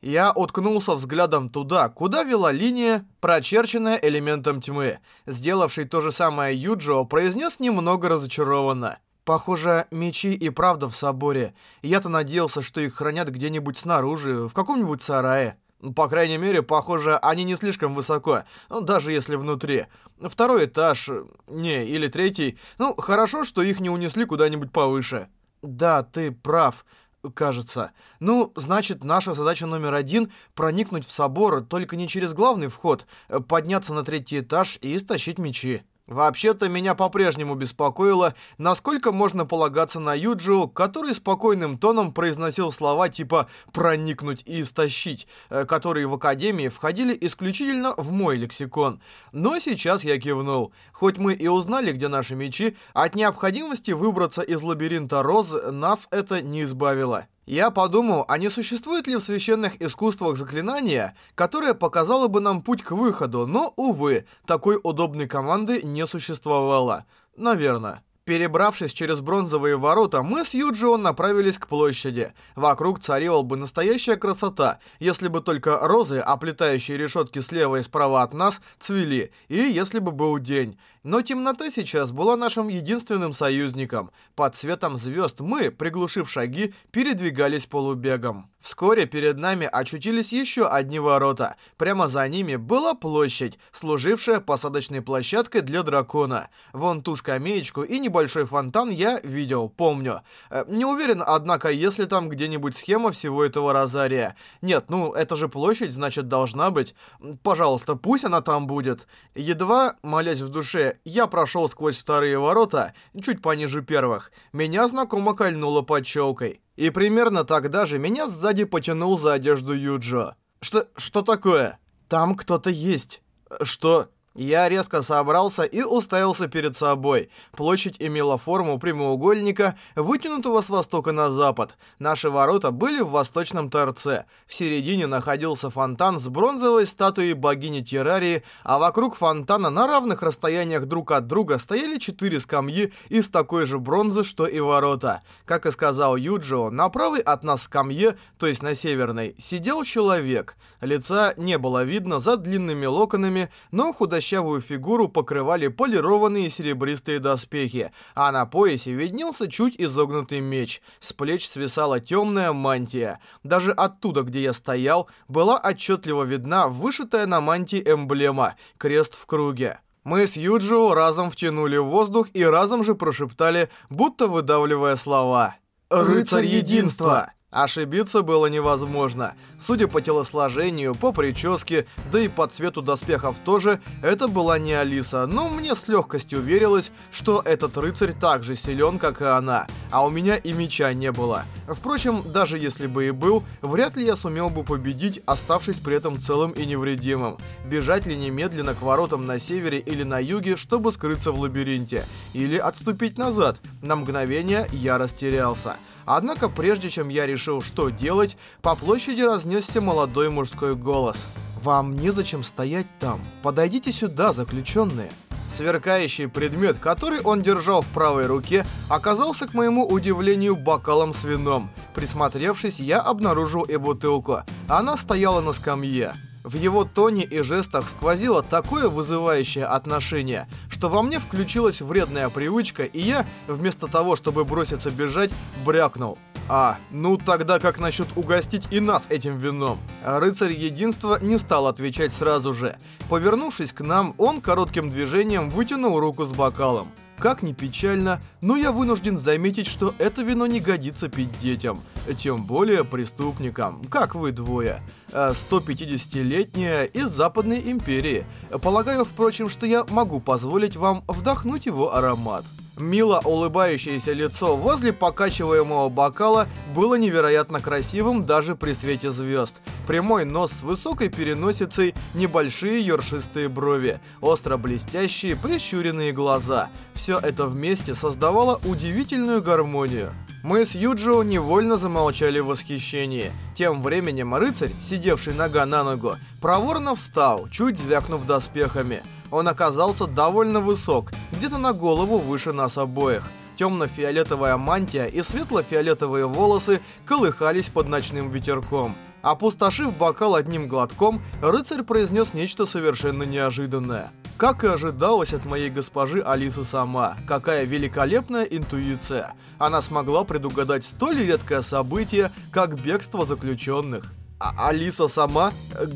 Я уткнулся взглядом туда, куда вела линия, прочерченная элементом тьмы. Сделавший то же самое Юджио произнес немного разочарованно. Похоже, мечи и правда в соборе. Я-то надеялся, что их хранят где-нибудь снаружи, в каком-нибудь сарае. По крайней мере, похоже, они не слишком высоко, даже если внутри. Второй этаж, не, или третий. Ну, хорошо, что их не унесли куда-нибудь повыше. Да, ты прав кажется. Ну, значит, наша задача номер один — проникнуть в собор, только не через главный вход, подняться на третий этаж и стащить мечи. Вообще-то меня по-прежнему беспокоило, насколько можно полагаться на Юджио, который спокойным тоном произносил слова типа «проникнуть» и «истощить», э, которые в Академии входили исключительно в мой лексикон. Но сейчас я кивнул. Хоть мы и узнали, где наши мечи, от необходимости выбраться из лабиринта Роз нас это не избавило. Я подумал, а не существует ли в священных искусствах заклинания, которое показало бы нам путь к выходу, но, увы, такой удобной команды не существовало. Наверное. Перебравшись через бронзовые ворота, мы с Юджио направились к площади. Вокруг царила бы настоящая красота, если бы только розы, оплетающие решетки слева и справа от нас, цвели, и если бы был день. Но темнота сейчас была нашим единственным союзником. Под светом звезд мы, приглушив шаги, передвигались полубегом. Вскоре перед нами очутились еще одни ворота. Прямо за ними была площадь, служившая посадочной площадкой для дракона. Вон ту скамеечку и небольшой фонтан я видел, помню. Э, не уверен, однако, если там где-нибудь схема всего этого розария. Нет, ну, это же площадь, значит, должна быть. Пожалуйста, пусть она там будет. Едва, молясь в душе, я прошел сквозь вторые ворота, чуть пониже первых, меня знакомо кольнуло под щелкой. И примерно тогда же меня сзади потянул за одежду Юджо. Что... что такое? Там кто-то есть. Что... Я резко собрался и уставился перед собой. Площадь имела форму прямоугольника, вытянутого с востока на запад. Наши ворота были в восточном торце. В середине находился фонтан с бронзовой статуей богини Террарии, а вокруг фонтана на равных расстояниях друг от друга стояли четыре скамьи из такой же бронзы, что и ворота. Как и сказал Юджио, на правой от нас скамье, то есть на северной, сидел человек. Лица не было видно за длинными локонами, но худощавый худощавую фигуру покрывали полированные серебристые доспехи, а на поясе виднелся чуть изогнутый меч. С плеч свисала темная мантия. Даже оттуда, где я стоял, была отчетливо видна вышитая на мантии эмблема — крест в круге. Мы с Юджио разом втянули воздух и разом же прошептали, будто выдавливая слова. «Рыцарь единства!» Ошибиться было невозможно. Судя по телосложению, по прическе, да и по цвету доспехов тоже, это была не Алиса, но мне с легкостью верилось, что этот рыцарь так же силен, как и она, а у меня и меча не было. Впрочем, даже если бы и был, вряд ли я сумел бы победить, оставшись при этом целым и невредимым. Бежать ли немедленно к воротам на севере или на юге, чтобы скрыться в лабиринте? Или отступить назад? На мгновение я растерялся. Однако прежде чем я решил, что делать, по площади разнесся молодой мужской голос. «Вам незачем стоять там. Подойдите сюда, заключенные». Сверкающий предмет, который он держал в правой руке, оказался, к моему удивлению, бокалом с вином. Присмотревшись, я обнаружил и бутылку. Она стояла на скамье. В его тоне и жестах сквозило такое вызывающее отношение, что во мне включилась вредная привычка, и я, вместо того, чтобы броситься бежать, брякнул. А, ну тогда как насчет угостить и нас этим вином? рыцарь единства не стал отвечать сразу же. Повернувшись к нам, он коротким движением вытянул руку с бокалом. Как ни печально, но я вынужден заметить, что это вино не годится пить детям. Тем более преступникам, как вы двое. 150-летняя э, из Западной Империи. Полагаю, впрочем, что я могу позволить вам вдохнуть его аромат. Мило улыбающееся лицо возле покачиваемого бокала было невероятно красивым даже при свете звезд. Прямой нос с высокой переносицей, небольшие ершистые брови, остро блестящие прищуренные глаза. Все это вместе создавало удивительную гармонию. Мы с Юджио невольно замолчали в восхищении. Тем временем рыцарь, сидевший нога на ногу, проворно встал, чуть звякнув доспехами. Он оказался довольно высок, где-то на голову выше нас обоих. Темно-фиолетовая мантия и светло-фиолетовые волосы колыхались под ночным ветерком. Опустошив бокал одним глотком, рыцарь произнес нечто совершенно неожиданное. Как и ожидалось от моей госпожи Алисы сама, какая великолепная интуиция. Она смогла предугадать столь редкое событие, как бегство заключенных. А Алиса сама?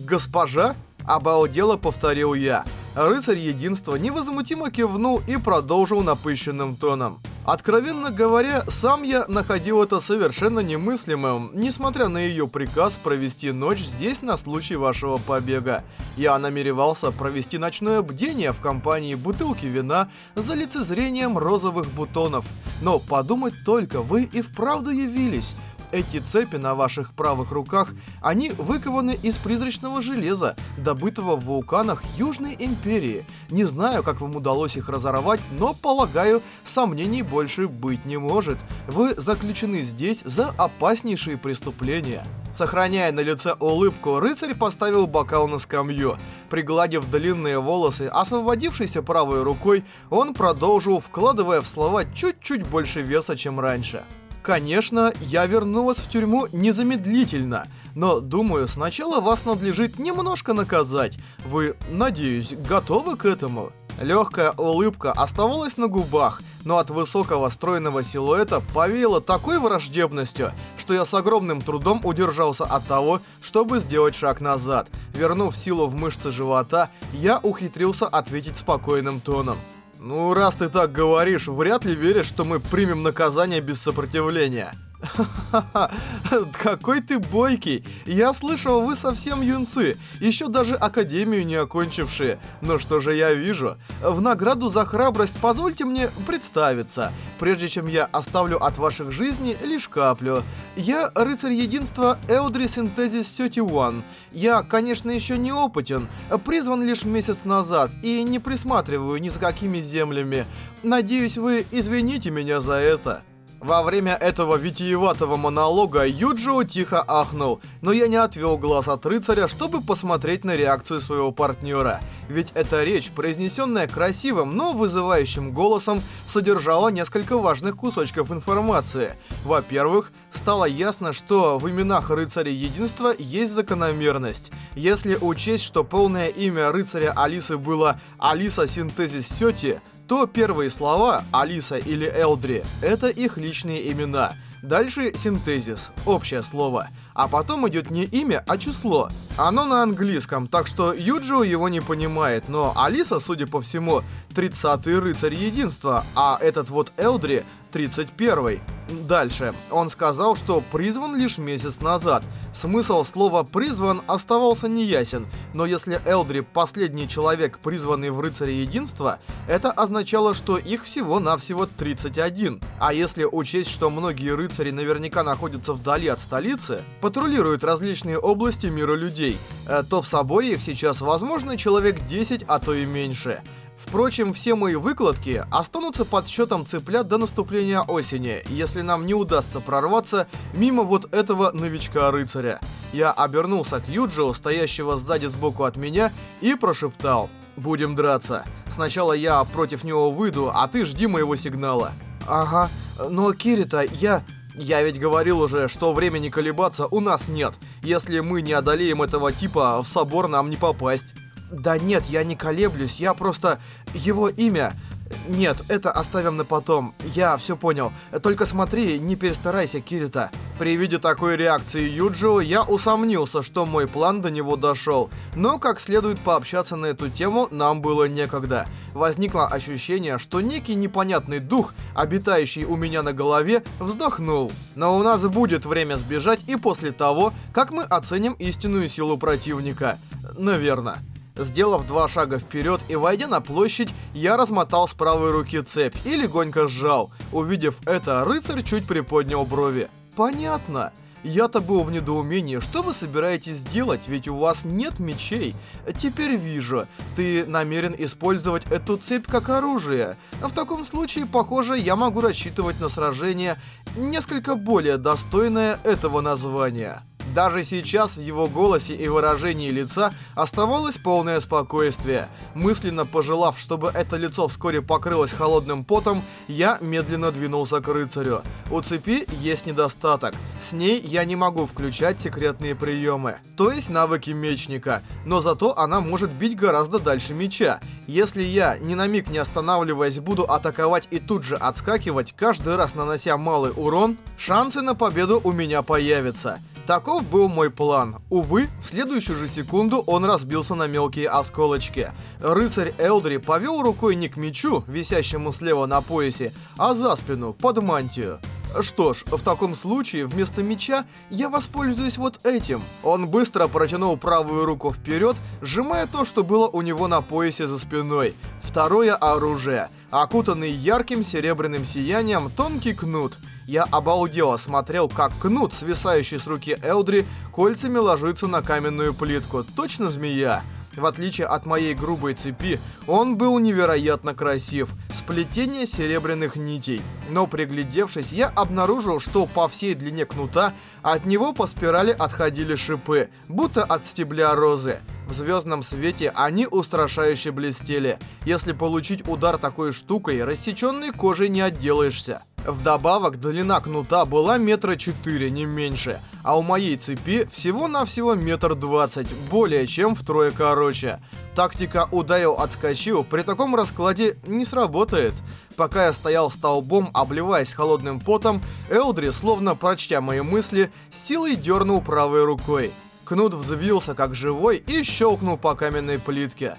Госпожа? Обалдело повторил я. Рыцарь единства невозмутимо кивнул и продолжил напыщенным тоном. Откровенно говоря, сам я находил это совершенно немыслимым, несмотря на ее приказ провести ночь здесь на случай вашего побега. Я намеревался провести ночное бдение в компании бутылки вина за лицезрением розовых бутонов. Но подумать только, вы и вправду явились. Эти цепи на ваших правых руках, они выкованы из призрачного железа, добытого в вулканах Южной Империи. Не знаю, как вам удалось их разорвать, но, полагаю, сомнений больше быть не может. Вы заключены здесь за опаснейшие преступления. Сохраняя на лице улыбку, рыцарь поставил бокал на скамью. Пригладив длинные волосы, освободившейся правой рукой, он продолжил, вкладывая в слова чуть-чуть больше веса, чем раньше. Конечно, я верну вас в тюрьму незамедлительно, но, думаю, сначала вас надлежит немножко наказать. Вы, надеюсь, готовы к этому? Легкая улыбка оставалась на губах, но от высокого стройного силуэта повеяло такой враждебностью, что я с огромным трудом удержался от того, чтобы сделать шаг назад. Вернув силу в мышцы живота, я ухитрился ответить спокойным тоном. Ну, раз ты так говоришь, вряд ли веришь, что мы примем наказание без сопротивления. Какой ты бойкий. Я слышал, вы совсем юнцы, еще даже академию не окончившие. Но что же я вижу? В награду за храбрость позвольте мне представиться, прежде чем я оставлю от ваших жизней лишь каплю. Я рыцарь единства Элдри Синтезис 31. Я, конечно, еще не опытен, призван лишь месяц назад и не присматриваю ни за какими землями. Надеюсь, вы извините меня за это. Во время этого витиеватого монолога Юджио тихо ахнул, но я не отвел глаз от рыцаря, чтобы посмотреть на реакцию своего партнера. Ведь эта речь, произнесенная красивым, но вызывающим голосом, содержала несколько важных кусочков информации. Во-первых, стало ясно, что в именах рыцаря единства есть закономерность. Если учесть, что полное имя рыцаря Алисы было Алиса Синтезис Сёти, то первые слова Алиса или Элдри — это их личные имена. Дальше синтезис, общее слово. А потом идет не имя, а число. Оно на английском, так что Юджио его не понимает, но Алиса, судя по всему, 30-й рыцарь единства, а этот вот Элдри 31. Дальше. Он сказал, что призван лишь месяц назад. Смысл слова «призван» оставался неясен, но если Элдри последний человек, призванный в Рыцаре Единства, это означало, что их всего-навсего 31. А если учесть, что многие рыцари наверняка находятся вдали от столицы, патрулируют различные области мира людей, э, то в соборе их сейчас возможно человек 10, а то и меньше. Впрочем, все мои выкладки останутся под счетом цыплят до наступления осени, если нам не удастся прорваться мимо вот этого новичка-рыцаря. Я обернулся к Юджио, стоящего сзади сбоку от меня, и прошептал «Будем драться. Сначала я против него выйду, а ты жди моего сигнала». «Ага, но Кирита, я...» Я ведь говорил уже, что времени колебаться у нас нет. Если мы не одолеем этого типа, в собор нам не попасть. Да нет, я не колеблюсь, я просто... Его имя... Нет, это оставим на потом. Я все понял. Только смотри, не перестарайся, Кирита. При виде такой реакции Юджио, я усомнился, что мой план до него дошел. Но как следует пообщаться на эту тему, нам было некогда. Возникло ощущение, что некий непонятный дух, обитающий у меня на голове, вздохнул. Но у нас будет время сбежать и после того, как мы оценим истинную силу противника. Наверное. Сделав два шага вперед и войдя на площадь, я размотал с правой руки цепь и легонько сжал. Увидев это, рыцарь чуть приподнял брови. «Понятно». Я-то был в недоумении, что вы собираетесь делать, ведь у вас нет мечей. Теперь вижу, ты намерен использовать эту цепь как оружие. В таком случае, похоже, я могу рассчитывать на сражение несколько более достойное этого названия. Даже сейчас в его голосе и выражении лица оставалось полное спокойствие. Мысленно пожелав, чтобы это лицо вскоре покрылось холодным потом, я медленно двинулся к рыцарю. У цепи есть недостаток. С ней я не могу включать секретные приемы, то есть навыки мечника, но зато она может бить гораздо дальше меча. Если я, ни на миг не останавливаясь, буду атаковать и тут же отскакивать, каждый раз нанося малый урон, шансы на победу у меня появятся. Таков был мой план. Увы, в следующую же секунду он разбился на мелкие осколочки. Рыцарь Элдри повел рукой не к мечу, висящему слева на поясе, а за спину, под мантию. Что ж, в таком случае вместо меча я воспользуюсь вот этим. Он быстро протянул правую руку вперед, сжимая то, что было у него на поясе за спиной. Второе оружие. Окутанный ярким серебряным сиянием тонкий кнут — я обалдело смотрел, как кнут, свисающий с руки Элдри, кольцами ложится на каменную плитку. Точно змея. В отличие от моей грубой цепи, он был невероятно красив. Сплетение серебряных нитей. Но приглядевшись, я обнаружил, что по всей длине кнута от него по спирали отходили шипы, будто от стебля розы. В звездном свете они устрашающе блестели. Если получить удар такой штукой, рассеченной кожей не отделаешься. Вдобавок, длина кнута была метра четыре, не меньше, а у моей цепи всего-навсего метр двадцать, более чем втрое короче. Тактика ударил-отскочил при таком раскладе не сработает. Пока я стоял столбом, обливаясь холодным потом, Элдри, словно прочтя мои мысли, силой дернул правой рукой. Кнут взвился как живой и щелкнул по каменной плитке.